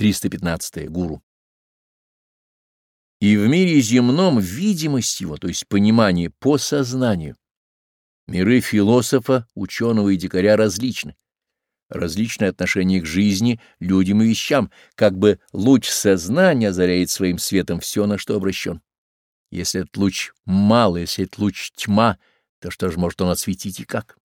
315. Гуру. И в мире земном видимость его, то есть понимание по сознанию. Миры философа, ученого и дикаря различны. Различное отношение к жизни, людям и вещам, как бы луч сознания озаряет своим светом все, на что обращен. Если этот луч мало, если этот луч тьма, то что же может он осветить и как?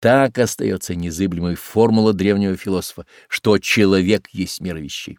Так остается незыблемой формула древнего философа, что человек есть мир вещей.